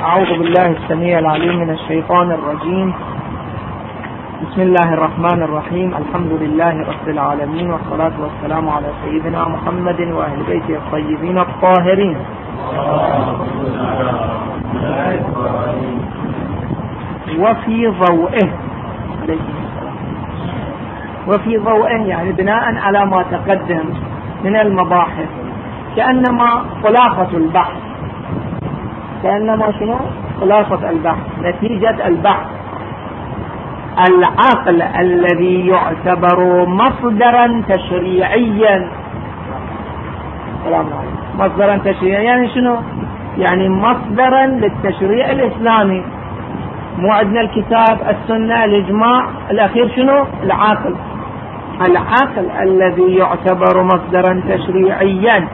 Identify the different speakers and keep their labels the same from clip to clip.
Speaker 1: أعوذ بالله السميع العليم من الشيطان الرجيم. بسم الله الرحمن الرحيم. الحمد لله رب العالمين والصلاة والسلام على سيدنا محمد وأهل بيته الطيبين الطاهرين. وفي ضوئه وفي ضوئه يعني بناء على ما تقدم من المباحث. كأنما خلاصة البحث. كأنما شنو؟ خلاصة البحث. نتيجة البحث. العقل الذي يعتبر مصدرا تشريعيا. مصدرا تشريعيا يعني شنو؟ يعني مصدرا للتشريع الإسلامي. مو عندنا الكتاب السنة الإجماع. الأخير شنو؟ العقل. العقل الذي يعتبر مصدرا تشريعيا.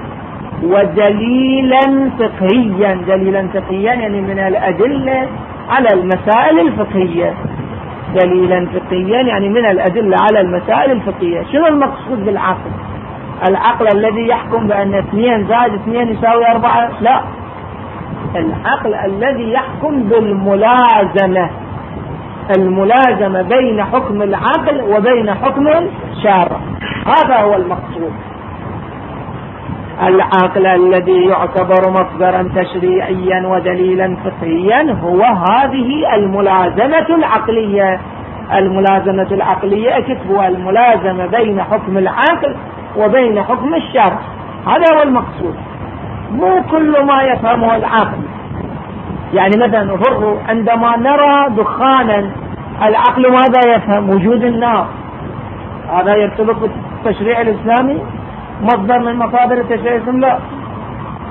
Speaker 1: ودليلا فقهيا. دليلا فقهيا يعني من الأدلة على المسائل الفقهية. دليلا فقهيا يعني من الأدلة على المسائل الفقهية. شنو المقصود بالعقل؟ العقل الذي يحكم بأن اثنين زائد اثنين يساوي أربعة؟ لا. العقل الذي يحكم بالملازمة. الملازمة بين حكم العقل وبين حكم الشارع. هذا هو المقصود. العقل الذي يعتبر مصدرا تشريعيا ودليلا فقهيا هو هذه الملازمة العقلية. الملازمة العقلية كتب الملازمة بين حكم العقل وبين حكم الشرع. هذا هو المقصود. مو كل ما يفهمه العقل. يعني مثلا فرضوا عندما نرى دخانا العقل ماذا يفهم؟ وجود النار. هذا يرتبط بالتشريع الإسلامي؟ مصدر من مصادر التشريع الإسلامي لا.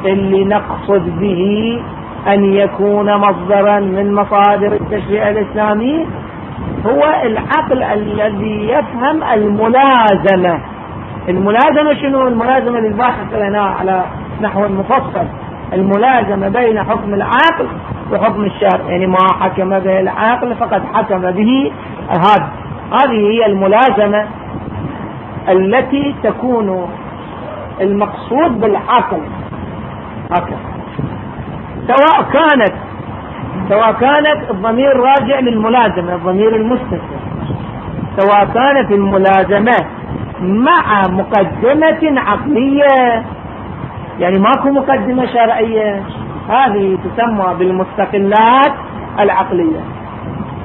Speaker 1: اللي نقصد به أن يكون مصدرا من مصادر التشريع الإسلامي هو العقل الذي يفهم الملازمة. الملازمة شنو؟ الملازمة للباحث لنا على نحو مفصل. الملازمة بين حكم العقل وحكم الشرع. يعني ما حكم به العقل فقد حكم به هذا هذه هي الملازمة التي تكون المقصود بالعقل. هكذا سواء كانت سواء كانت الضمير راجع للملازمة الضمير المستثنى سواء كانت الملازمة مع مقدمة عقلية. يعني ماكو مقدمة شرعية. هذه تسمى بالمستقلات العقلية.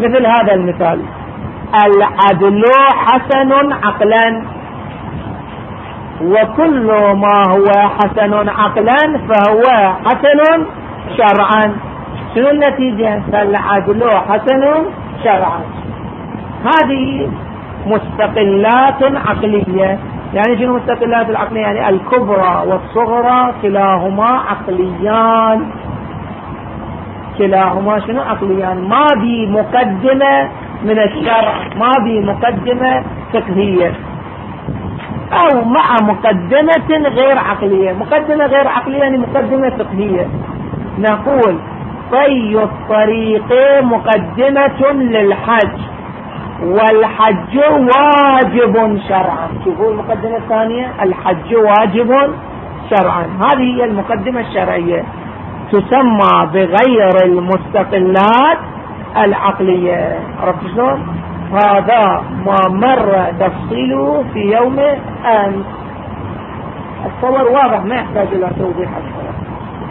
Speaker 1: مثل هذا المثال. العدل حسن عقلا. وكل ما هو حسن عقلا فهو حسن شرعا. شنو النتيجة؟ فالعدل حسن شرعا. هذه مستقلات عقلية. يعني شنو مستقلات العقلية؟ يعني الكبرى والصغرى كلاهما عقليان. كلاهما شنو؟ عقليان. ما بي مقدمة من الشرع ما بي مقدمة فقهية. أو مع مقدمة غير عقلية. مقدمة غير عقلية يعني مقدمة فقهية. نقول طي الطريق مقدمة للحج والحج واجب شرعا. شوفوا المقدمة الثانية الحج واجب شرعا. هذه هي المقدمة الشرعية. تسمى بغير المستقلات العقلية. عرفت شلون؟ هذا ما مر تفصيله في يوم أمس الصور واضح ما يحتاج إلى توضيح أكثر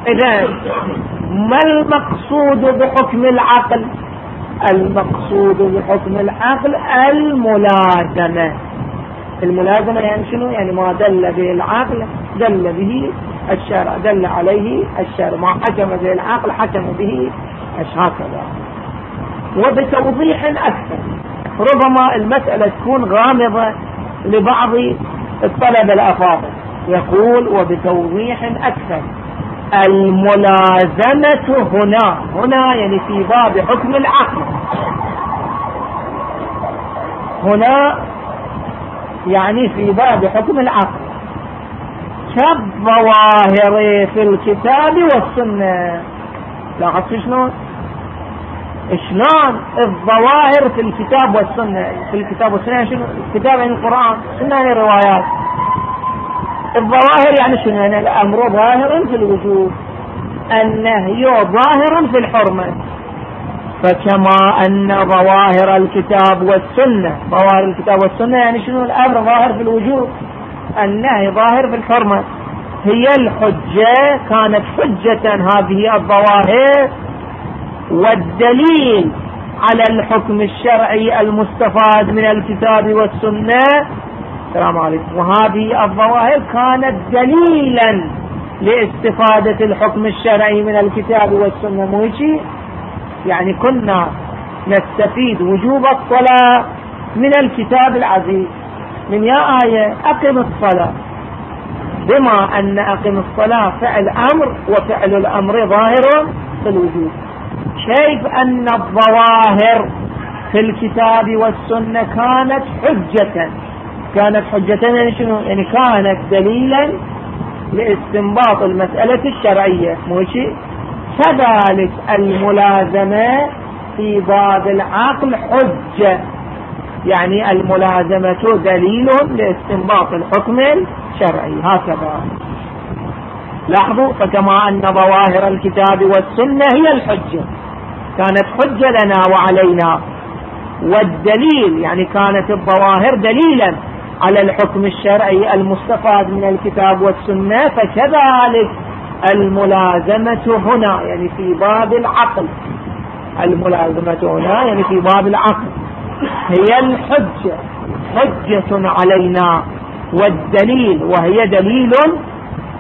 Speaker 1: إذا ما المقصود بحكم العقل؟ المقصود بحكم العقل الملازمة. الملازمة يعني شنو؟ يعني ما دل به العقل دل به الشرع دل عليه الشرع ما حكم به العقل حكم به هكذا. وبتوضيح أكثر. ربما المسألة تكون غامضة لبعض الطلبة الأفاضل. يقول وبتوضيح أكثر الملازمة هنا. هنا يعني في باب حكم العقل. هنا يعني في باب حكم العقل. كالظواهر في الكتاب والسنة. لاحظت شلون؟ شلون الظواهر في الكتاب والسنة؟ في الكتاب والسنة شنو؟ الكتاب يعني القرآن السنة يعني الروايات؟ الظواهر يعني شنو؟ يعني الأمر ظاهر في الوجود النهي ظاهر في الحرمة. فكما أن ظواهر الكتاب والسنة ظواهر الكتاب والسنة يعني شنو؟ الأمر ظاهر في الوجود النهي ظاهر في الحرمة. هي الحجة كانت حجة هذه الظواهر والدليل على الحكم الشرعي المستفاد من الكتاب والسنة. السلام عليكم. وهذه الظواهر كانت دليلا لاستفادة الحكم الشرعي من الكتاب والسنة. مو يعني كنا نستفيد وجوب الصلاة من الكتاب العزيز. من يا آية أقم الصلاة. بما أن أقم الصلاة فعل أمر وفعل الأمر ظاهر في الوجود. كيف أن الظواهر في الكتاب والسنة كانت حجة؟ كانت حجة يعني شنو؟ يعني كانت دليلا لاستنباط المسألة الشرعية مو شيء كذلك الملازمة في باب العقل حجة. يعني الملازمة دليل لاستنباط الحكم الشرعي. هكذا. لاحظوا؟ فكما أن ظواهر الكتاب والسنة هي الحجة. كانت حجة لنا وعلينا. والدليل يعني كانت الظواهر دليلا على الحكم الشرعي المستفاد من الكتاب والسنة فكذلك الملازمة هنا يعني في باب العقل. الملازمة هنا يعني في باب العقل. هي الحجة حجة علينا. والدليل وهي دليل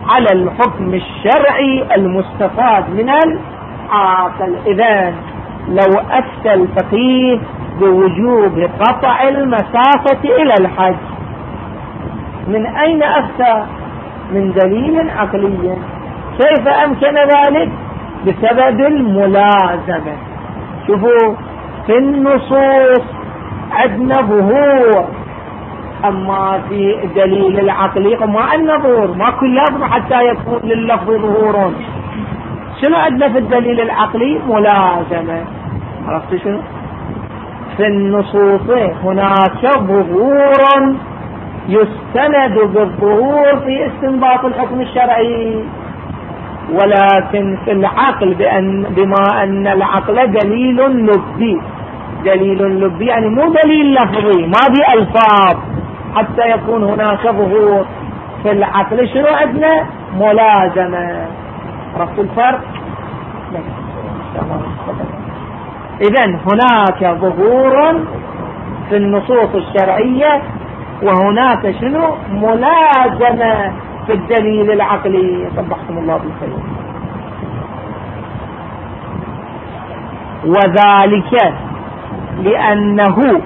Speaker 1: على الحكم الشرعي المستفاد من العاقل إذا لو أفتى الفقيه بوجوب قطع المسافة إلى الحج من أين أفتى؟ من دليل عقلي. كيف أمكن ذلك؟ بسبب الملازمة. شوفوا في النصوص عندنا ظهور أما في دليل العقلي ما عندنا ظهور. ما كل لفظ حتى يكون لللفظ ظهور. شنو عندنا في الدليل العقلي؟ ملازمة. عرفت شنو؟ في النصوص هناك ظهور يستند بالظهور في استنباط الحكم الشرعي. ولكن في العقل بأن بما أن العقل دليل لبي. دليل لبي يعني مو دليل لفظي ما بألفاظ حتى يكون هناك ظهور. في العقل شنو عندنا؟ ملازمة. عرفت الفرق إذا هناك ظهور في النصوص الشرعية وهناك شنو؟ ملازمة في الدليل العقلي. صبحكم الله بالخير. وذلك لأنه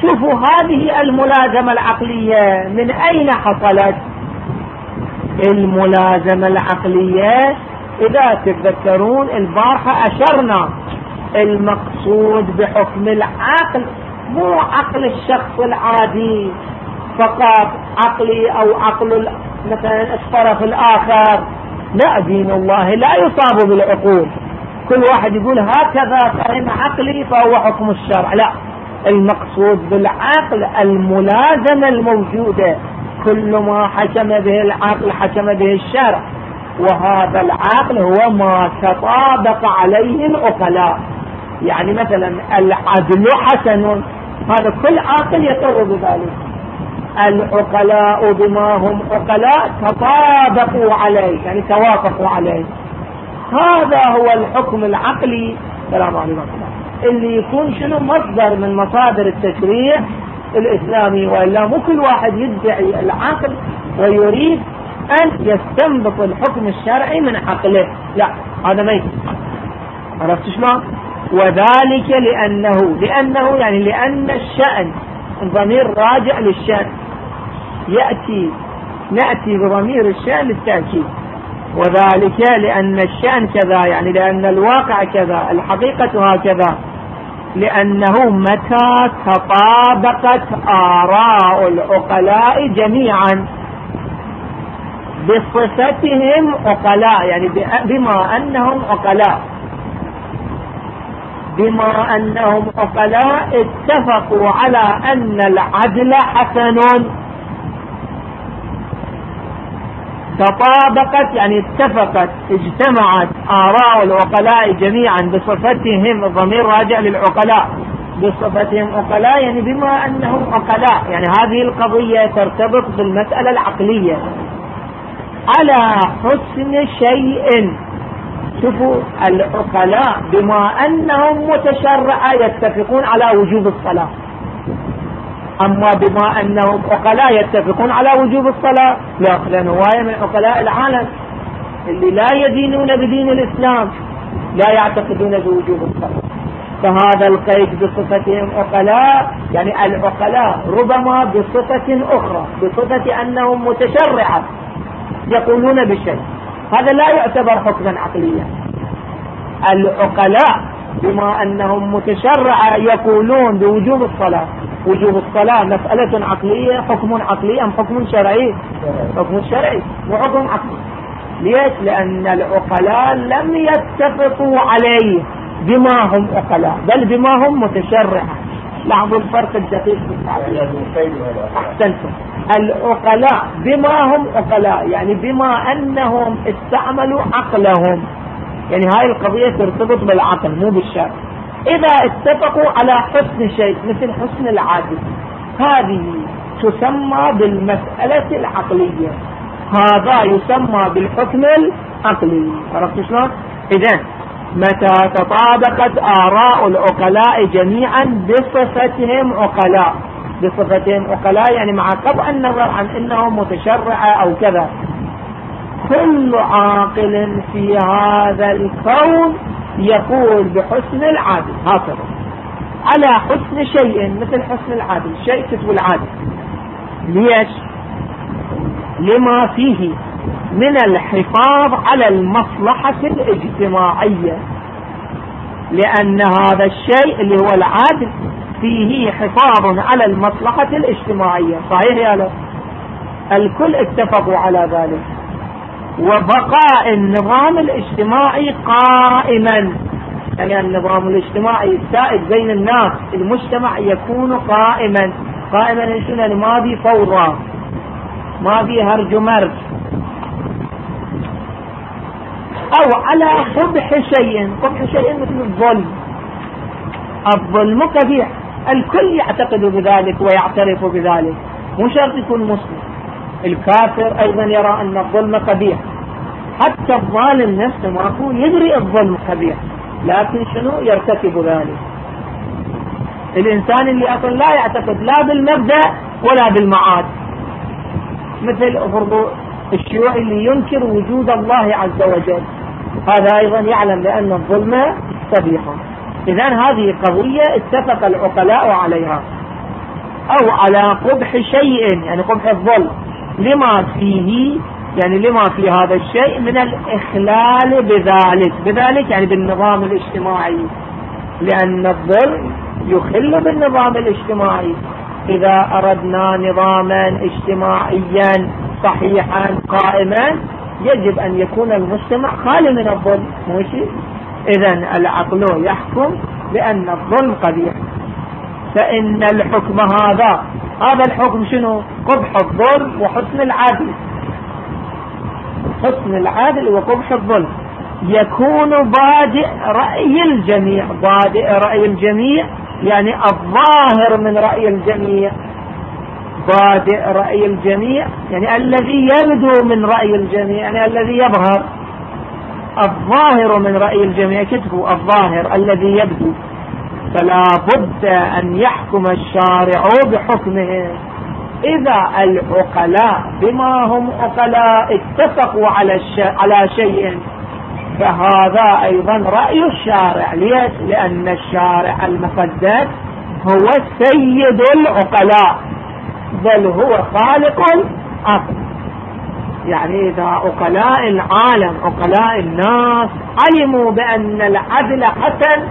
Speaker 1: شوفوا هذه الملازمة العقلية من أين حصلت؟ الملازمة العقلية إذا تتذكرون البارحة أشرنا المقصود بحكم العقل مو عقل الشخص العادي فقط عقلي أو عقل مثلا الطرف الآخر. لا دين الله لا يصاب بالعقول. كل واحد يقول هكذا فهم عقلي فهو حكم الشرع. لا المقصود بالعقل الملازمة الموجودة. كل ما حكم به العقل حكم به الشرع. وهذا العقل هو ما تطابق عليه العقلاء يعني مثلا العدل حسن هذا كل عاقل يقر بذلك. العقلاء بما هم عقلاء تطابقوا عليه يعني توافقوا عليه. هذا هو الحكم العقلي. سلام عليكم. اللي يكون شنو؟ مصدر من مصادر التشريع الإسلامي وإلا مو كل واحد يدعي العقل ويريد أن يستنبط الحكم الشرعي من عقله. لا هذا ما عرفت شلون؟ وذلك لأنه لأنه يعني لأن الشأن الضمير راجع للشأن. يأتي نأتي بضمير الشأن للتأكيد. وذلك لأن الشأن كذا يعني لأن الواقع كذا الحقيقة هكذا. لأنه متى تطابقت آراء العقلاء جميعا. بصفتهم عقلاء يعني بما أنهم عقلاء بما أنهم عقلاء اتفقوا على أن العدل حسن. تطابقت يعني اتفقت اجتمعت آراء العقلاء جميعا بصفتهم الضمير راجع للعقلاء. بصفتهم عقلاء يعني بما أنهم عقلاء يعني هذه القضية ترتبط بالمسألة العقلية. على حسن شيء. شوفوا العقلاء بما أنهم متشرعة يتفقون على وجوب الصلاة. أما بما أنهم عقلاء يتفقون على وجوب الصلاة لا لأن هواية من عقلاء العالم اللي لا يدينون بدين الإسلام لا يعتقدون بوجوب الصلاة. فهذا القيد بصفتهم عقلاء يعني العقلاء ربما بصفة أخرى بصفة أنهم متشرعة. يقولون بشيء هذا لا يعتبر حكما عقليا. العقلاء بما أنهم متشرعة يقولون بوجوب الصلاة. وجوب الصلاة مسألة عقلية حكم عقلي أم حكم شرعي؟ حكم شرعي وحكم عقلي. ليش؟ لأن العقلاء لم يتفقوا عليه بما هم عقلاء بل بما هم متشرعة. لاحظوا الفرق الدقيق. في أحسنتم. العقلاء بما هم عقلاء يعني بما أنهم استعملوا عقلهم. يعني هاي القضية ترتبط بالعقل مو بالشرع. إذا اتفقوا على حسن شيء مثل حسن العادل هذه تسمى بالمسألة العقلية. هذا يسمى بالحكم العقلي. عرفت شلون؟ إذا متى تطابقت آراء العقلاء جميعا بصفتهم عقلاء بصفتهم عقلاء يعني مع قطع النظر عن انهم متشرعة أو كذا. كل عاقل في هذا الكون يقول بحسن العادل هكذا. على حسن شيء مثل حسن العادل شيء كتب العادل. ليش؟ لما فيه من الحفاظ على المصلحة الاجتماعية. لأن هذا الشيء اللي هو العادل فيه حفاظ على المصلحة الاجتماعية. صحيح يا لا الكل اتفقوا على ذلك. وبقاء النظام الاجتماعي قائما. يعني النظام الاجتماعي السائد بين الناس المجتمع يكون قائما. قائما شنو ما في فوضى ما في هرج ومرج. أو على قبح شيء قبح شيء مثل الظلم. الظلم قبيح الكل يعتقد بذلك ويعترف بذلك مو شرط يكون مسلم. الكافر أيضا يرى أن الظلم قبيح. حتى الظالم نفسه معقول يدري الظلم قبيح لكن شنو؟ يرتكب ذلك. الإنسان اللي أصلا لا يعتقد لا بالمبدأ ولا بالمعاد. مثل فرض الشيوعي اللي ينكر وجود الله عز وجل. هذا أيضا يعلم بأن الظلم قبيح إذا هذه قضية اتفق العقلاء عليها. أو على قبح شيء يعني قبح الظلم لما فيه يعني لما في هذا الشيء من الإخلال بذلك. بذلك يعني بالنظام الاجتماعي. لأن الظلم يخل بالنظام الاجتماعي. إذا أردنا نظاما اجتماعيا صحيحا قائما يجب أن يكون المجتمع خالي من الظلم ماشي إذا العقل يحكم بأن الظلم قبيح. فإن الحكم هذا هذا الحكم شنو؟ قبح الظلم وحسن العدل. حسن العدل وقبح الظلم. يكون بادئ رأي الجميع. بادئ رأي الجميع يعني الظاهر من رأي الجميع. بادئ رأي الجميع يعني الذي يبدو من رأي الجميع يعني الذي يظهر الظاهر من رأي الجميع كتبوا الظاهر الذي يبدو. فلا بد أن يحكم الشارع بحكمه. إذا العقلاء بما هم عقلاء اتفقوا على الش... على شيء فهذا أيضا رأي الشارع. ليش؟ لأن الشارع المقدس هو سيد العقلاء بل هو خالق العقل يعني إذا عقلاء العالم عقلاء الناس علموا بأن العدل حسن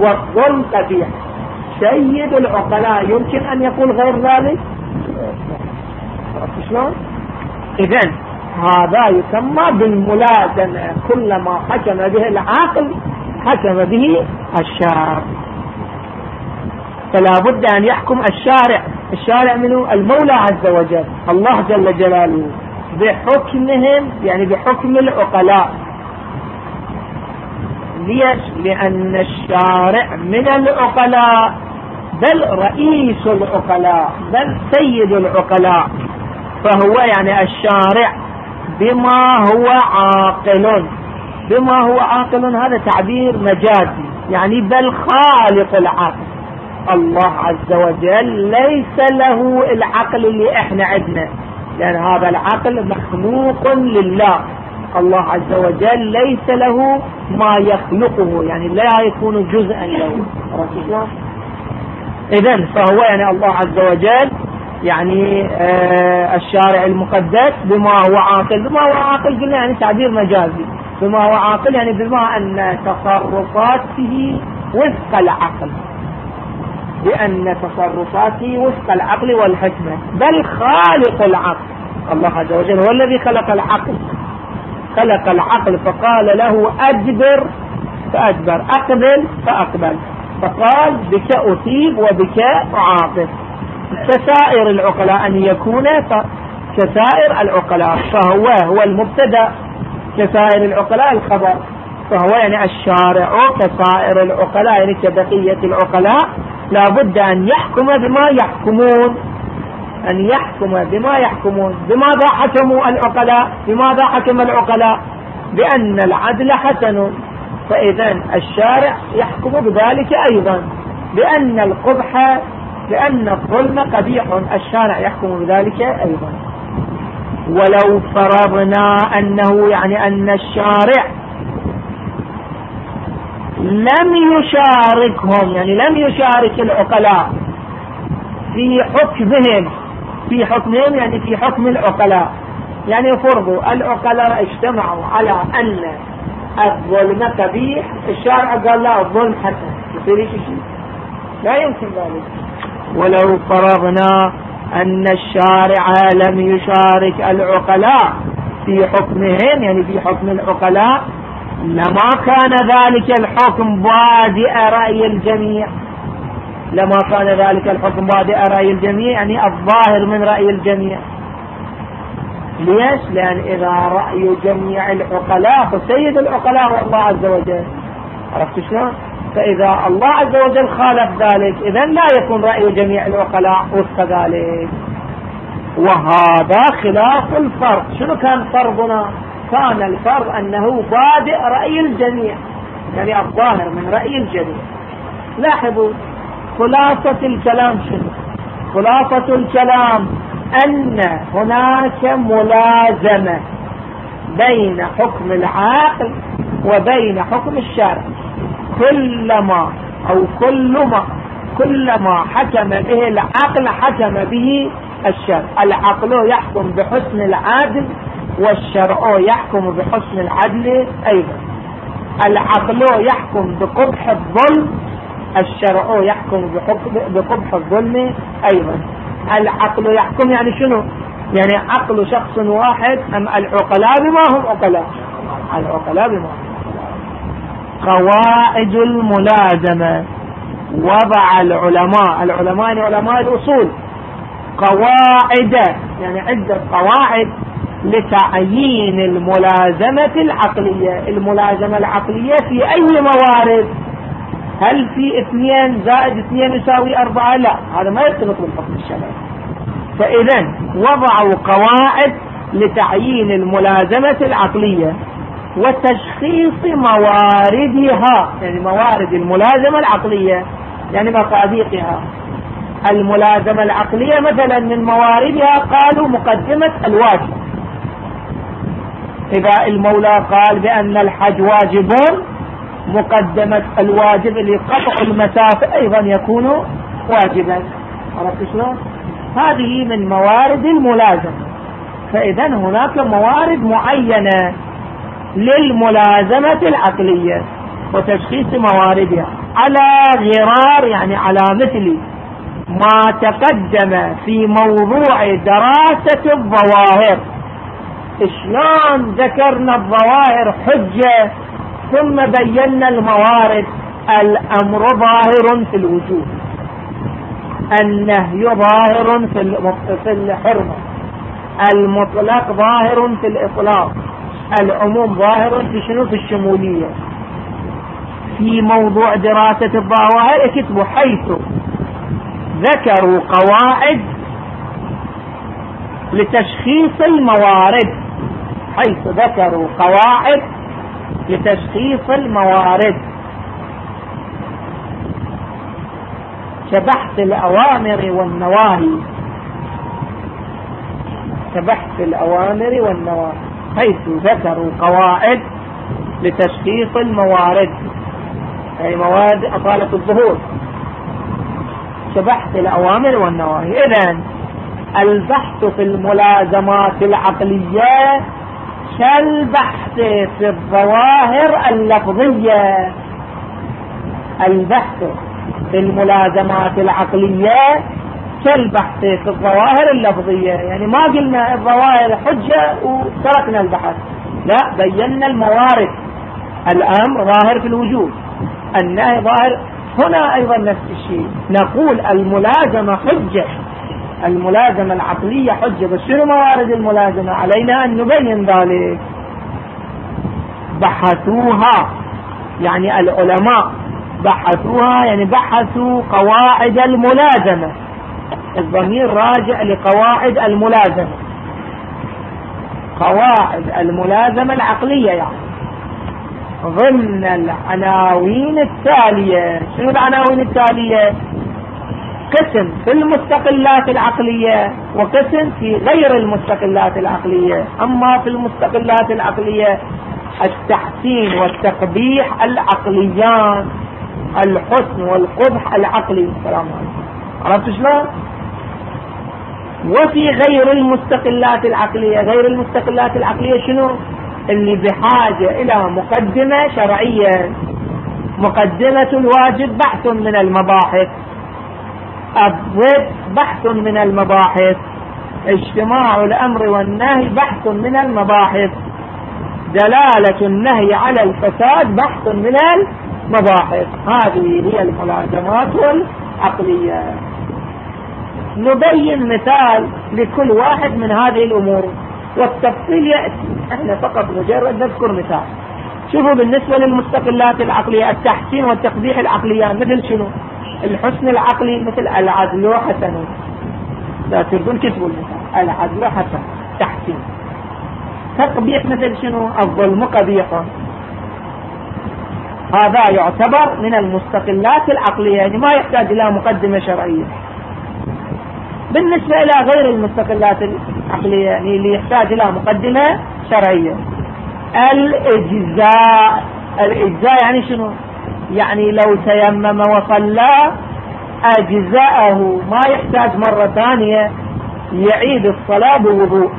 Speaker 1: والظلم قبيح سيد العقلاء يمكن أن يقول غير ذلك؟ شلون؟ إذا هذا يسمى بالملازمة. كلما حكم به العاقل حكم به الشارع. فلا بد أن يحكم الشارع. الشارع منه المولى عز وجل الله جل جلاله. بحكمهم يعني بحكم العقلاء. ليش؟ لأن الشارع من العقلاء بل رئيس العقلاء بل سيد العقلاء. فهو يعني الشارع بما هو عاقل. بما هو عاقل هذا تعبير مجازي. يعني بل خالق العقل. الله عز وجل ليس له العقل اللي إحنا عندنا لأن هذا العقل مخلوق لله. الله عز وجل ليس له ما يخلقه يعني لا يكون جزءا له. اذا فهو يعني الله عز وجل يعني آه الشارع المقدس بما هو عاقل. بما هو عاقل قلنا يعني تعبير مجازي. بما هو عاقل يعني بما أن تصرفاته وفق العقل. بأن تصرفاته وفق العقل والحكمة بل خالق العقل. الله عز وجل هو الذي خلق العقل. خلق العقل فقال له أدبر فأدبر. أقبل فأقبل. فقال بك أثيب وبك أعاقب. كسائر العقلاء أن يكون كسائر العقلاء فهو هو المبتدأ. كسائر العقلاء الخبر. فهو يعني الشارع كسائر العقلاء يعني كبقية العقلاء لا بد أن يحكم بما يحكمون. أن يحكم بما يحكمون. بماذا حكموا العقلاء؟ بماذا حكم العقلاء؟ بأن العدل حسن. فإذا الشارع يحكم بذلك أيضا. بأن القبح بأن الظلم قبيح. الشارع يحكم بذلك أيضا. ولو فرضنا أنه يعني أن الشارع لم يشاركهم يعني لم يشارك العقلاء في حكمهم في حكمهم يعني في حكم العقلاء. يعني فرضوا العقلاء اجتمعوا على أن الظلم قبيح الشارع قال لا الظلم حسن. يصير شيء لا يمكن ذلك. ولو فرضنا أن الشارع لم يشارك العقلاء في حكمهم يعني في حكم العقلاء لما كان ذلك الحكم بادئ رأي الجميع لما كان ذلك الحكم بادئ رأي الجميع يعني الظاهر من رأي الجميع. ليش؟ لأن إذا رأي جميع العقلاء فسيد العقلاء هو الله عز وجل. عرفت شلون؟ فإذا الله عز وجل خالف ذلك إذا لا يكون رأي جميع العقلاء وفق ذلك. وهذا خلاف الفرق. شنو كان فرضنا كان الفرض أنه بادئ رأي الجميع يعني الظاهر من رأي الجميع. لاحظوا خلاصة الكلام شنو؟ خلاصة الكلام أن هناك ملازمة بين حكم العاقل وبين حكم الشارع. كلما أو كلما كلما حكم به العقل حكم به الشرع العقل يحكم بحسن العدل والشرع يحكم بحسن العدل أيضا. العقل يحكم بقبح الظلم الشرع يحكم بقبح الظلم أيضا. العقل يحكم يعني شنو؟ يعني عقل شخص واحد أم العقلاء بما هم عقلاء؟ العقلاء بما هم قواعد الملازمة. وضع العلماء العلماء يعني علماء الأصول. قواعد يعني عدة قواعد لتعيين الملازمة العقلية. الملازمة العقلية في أي موارد؟ هل في اثنين زائد اثنين يساوي أربعة؟ لا هذا ما يرتبط بالحكم الشرعي فإذا وضعوا قواعد لتعيين الملازمة العقلية وتشخيص مواردها يعني موارد الملازمة العقلية يعني مصادقها. الملازمة العقلية مثلا من مواردها قالوا مقدمة الواجب. إذا المولى قال بأن الحج واجب مقدمة الواجب اللي قطع المسافة أيضا يكون واجبا. عرفت شلون؟ هذه من موارد الملازمة. فإذا هناك موارد معينة للملازمة العقلية وتشخيص مواردها على غرار يعني على مثل ما تقدم في موضوع دراسة الظواهر. شلون ذكرنا الظواهر حجة ثم بينا الموارد. الأمر ظاهر في الوجود. النهي ظاهر في الحرمة. المطلق ظاهر في الإطلاق. العموم ظاهر في شنو؟ في الشمولية. في موضوع دراسة الظواهر اكتبوا حيث ذكروا قواعد لتشخيص الموارد. حيث ذكروا قواعد لتشخيص الموارد. كبحث الأوامر والنواهي. كبحث الأوامر والنواهي. حيث ذكروا قواعد لتشخيص الموارد. أي مواد أطالة الظهور. كبحث الأوامر والنواهي. إذا البحث في الملازمات العقلية كالبحث في الظواهر اللفظية. البحث في الملازمات العقلية كالبحث في الظواهر اللفظية. يعني ما قلنا الظواهر حجة وتركنا البحث. لا بينا الموارد. الأمر ظاهر في الوجود. النهي ظاهر. هنا أيضا نفس الشيء. نقول الملازمة حجة. الملازمة العقلية حجة بس شنو موارد الملازمة؟ علينا أن نبين ذلك. بحثوها. يعني العلماء بحثوها يعني بحثوا قواعد الملازمة. الضمير راجع لقواعد الملازمة. قواعد الملازمة العقلية يعني. ضمن العناوين التالية. شنو العناوين التالية؟ قسم في المستقلات العقلية وقسم في غير المستقلات العقلية. أما في المستقلات العقلية التحسين والتقبيح العقليان الحسن والقبح العقلي. السلام عليكم. عرفت شلون؟ وفي غير المستقلات العقلية غير المستقلات العقلية شنو؟ اللي بحاجة إلى مقدمة شرعية. مقدمة الواجب بحث من المباحث. الضد بحث من المباحث. اجتماع الأمر والنهي بحث من المباحث. دلالة النهي على الفساد بحث من المباحث. هذه هي الملازمات العقلية. نبين مثال لكل واحد من هذه الأمور. والتفصيل يأتي. إحنا فقط مجرد نذكر مثال. شوفوا بالنسبة للمستقلات العقلية التحسين والتقبيح العقليان مثل شنو؟ الحسن العقلي مثل العدل حسن لا تردون كتبوا. العدل حسن تحسين. تقبيح مثل شنو؟ الظلم قبيح. هذا يعتبر من المستقلات العقلية يعني ما يحتاج إلى مقدمة شرعية. بالنسبة إلى غير المستقلات العقلية يعني اللي يحتاج إلى مقدمة شرعية. الإجزاء. الإجزاء يعني شنو؟ يعني لو تيمم وصلى أجزاءه ما يحتاج مرة ثانية يعيد الصلاة بوضوء.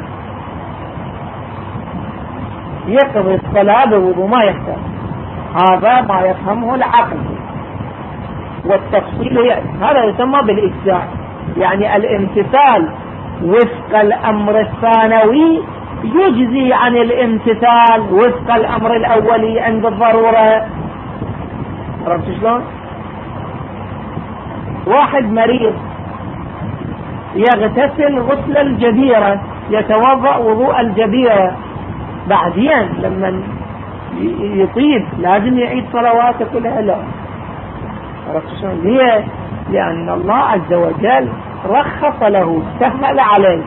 Speaker 1: يقضي الصلاة بوضوء ما يحتاج. هذا ما يفهمه العقل. والتفصيل يأتي هذا يسمى بالإجزاء يعني الامتثال وفق الأمر الثانوي يجزي عن الامتثال وفق الأمر الأولي عند الضرورة. عرفت شلون؟ واحد مريض يغتسل غسل الجبيرة يتوضأ وضوء الجبيرة بعدين لما يطيب لازم يعيد صلواته كلها لا عرفت شلون؟ ليه؟ لأن الله عز وجل رخص له سهل عليه.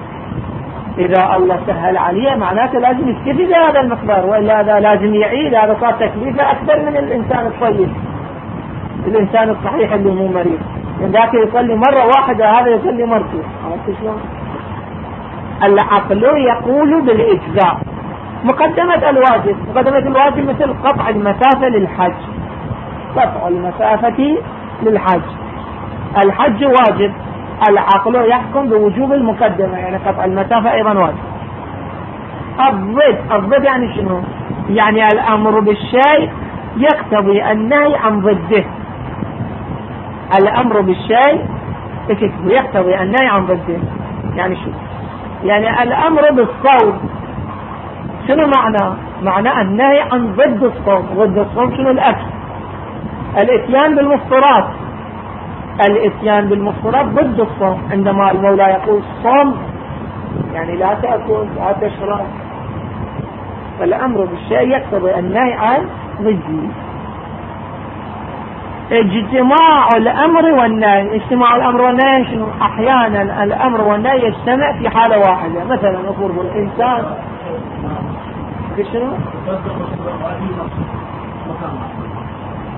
Speaker 1: إذا الله سهل عليه معناته لازم يستفيد هذا المقدار وإلا هذا لازم يعيد هذا صار تكليفه أكثر من الإنسان الطيب. الإنسان الصحيح اللي مو مريض. يعني ذاك يصلي مرة واحدة هذا يصلي مرتين. عرفت شلون؟ العقل يقول بالإجزاء. مقدمة الواجب. مقدمة الواجب مثل قطع المسافة للحج. قطع المسافة للحج. الحج واجب. العقل يحكم بوجوب المقدمة يعني قطع المسافة أيضا واجب. الضد. الضد يعني شنو؟ يعني الأمر بالشيء يقتضي النهي عن ضده. الأمر بالشيء يقتضي النهي عن ضده. يعني شو؟ يعني الأمر بالصوم. شنو معناه معناه النهي عن ضد الصوم. ضد الصوم شنو الأكل؟ الإتيان بالمفطرات. الإتيان بالمفطرات ضد الصوم. عندما المولى يقول صوم يعني لا تأكل لا تشرب. فالأمر بالشيء يقتضي النهي عن ضده. اجتماع الأمر والنهي. اجتماع الأمر والنهي شنو؟ أحيانا الأمر والنهي يجتمع في حالة واحدة. مثلا نقول الإنسان شنو؟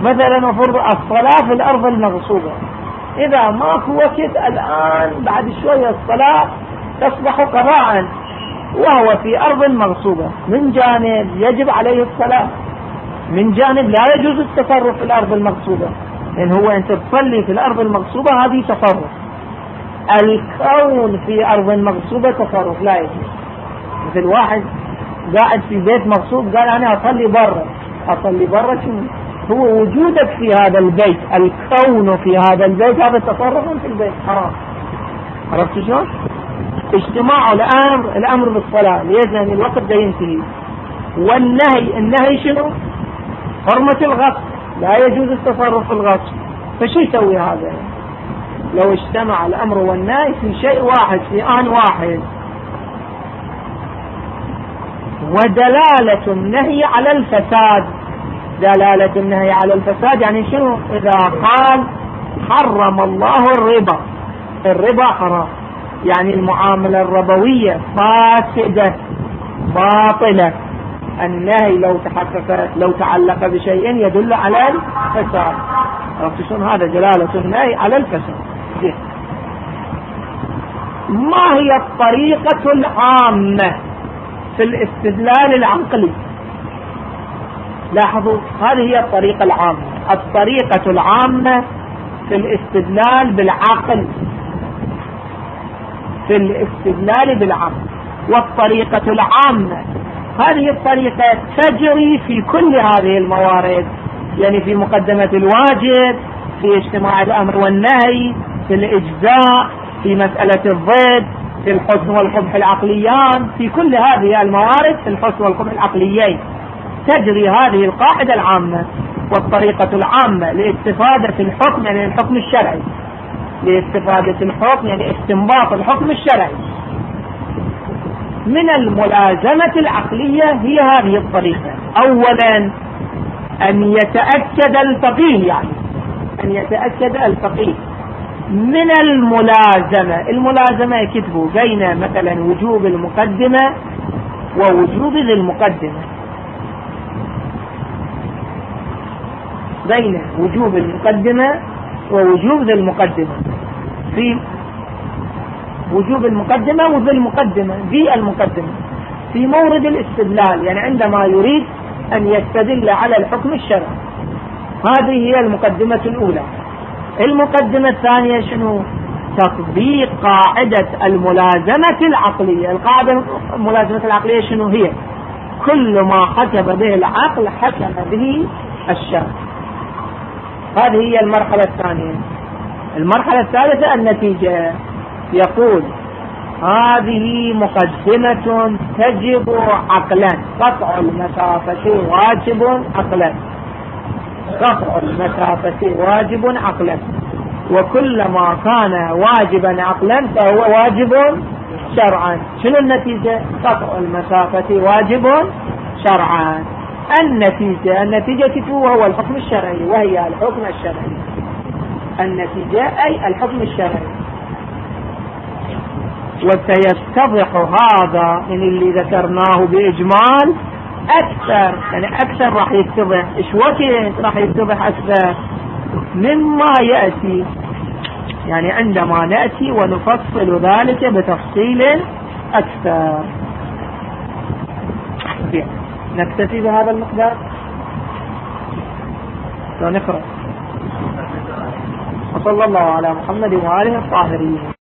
Speaker 1: مثلا نفرض الصلاة في الأرض المغصوبة. إذا ماكو وقت الآن بعد شوية الصلاة تصبح قضاء وهو في أرض مغصوبة. من جانب يجب عليه الصلاة. من جانب لا يجوز التصرف في الأرض المغصوبة لأن هو أنت تصلي في الأرض المغصوبة هذه تصرف. الكون في أرض مغصوبة تصرف لا يجوز. مثل واحد قاعد في بيت مغصوب قال أنا أصلي برا. أصلي برا هو وجودك في هذا البيت الكون في هذا البيت هذا تصرف في البيت. حرام. عرفت شلون؟ اجتماع الأمر الأمر بالصلاة. ليزن الوقت ده ينتهي. والنهي النهي شنو؟ حرمة الغصب. لا يجوز التصرف في الغصب. فشو يسوي هذا؟ لو اجتمع الأمر والنهي في شيء واحد في آن واحد. ودلالة النهي على الفساد. دلالة النهي على الفساد يعني شنو؟ إذا قال حرم الله الربا. الربا حرام. يعني المعاملة الربوية فاسدة باطلة. النهي لو تحقق لو تعلق بشيء يدل على الفساد شلون؟ هذا جلالة النهي على الفساد زين. ما هي الطريقة العامة في الاستدلال العقلي؟ لاحظوا هذه هي الطريقة العامة. الطريقة العامة في الاستدلال بالعقل. في الاستدلال بالعقل. والطريقة العامة هذه الطريقة تجري في كل هذه الموارد يعني في مقدمة الواجب في اجتماع الأمر والنهي في الإجزاء في مسألة الضد في الحسن والقبح العقليان في كل هذه الموارد في الحسن والقبح العقليين. تجري هذه القاعدة العامة والطريقة العامة لإستفادة الحكم يعني الحكم الشرعي. لإستفادة الحكم يعني استنباط الحكم الشرعي. من الملازمة العقلية هي هذه الطريقة. أولا أن يتأكد الفقيه يعني أن يتأكد الفقيه من الملازمة. الملازمة يكتبوا بين مثلا وجوب المقدمة ووجوب ذي المقدمة. بين وجوب المقدمة ووجوب ذي المقدمة. في وجوب المقدمة وذي المقدمة ذي المقدمة. في مورد الاستدلال يعني عندما يريد أن يستدل على الحكم الشرعي. هذه هي المقدمة الأولى. المقدمة الثانية شنو؟ تطبيق قاعدة الملازمة العقلية. القاعدة الملازمة العقلية شنو هي؟ كل ما حكم به العقل حكم به الشرع. هذه هي المرحلة الثانية. المرحلة الثالثة النتيجة. يقول هذه مقدمة تجب عقلا قطع المسافة واجب عقلا قطع المسافة واجب عقلا وكلما كان واجبا عقلا فهو واجب شرعا. شنو النتيجة؟ قطع المسافة واجب شرعا. النتيجة النتيجة هو الحكم الشرعي وهي الحكم الشرعي. النتيجة أي الحكم الشرعي. وسيتضح هذا من اللي ذكرناه بإجمال أكثر. يعني أكثر راح يتضح. إيش وقت راح يتضح أكثر؟ مما يأتي. يعني عندما نأتي ونفصل ذلك بتفصيل أكثر. نكتفي بهذا المقدار؟ ونقرأ وصلى الله على محمد وآله الطاهرين.